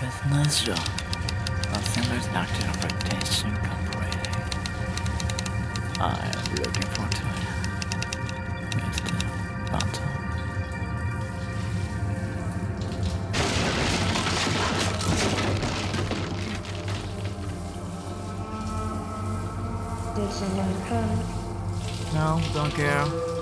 Business job. A single a of attention temporary. I am looking forward to Mr. Bantam. This is no No, don't care.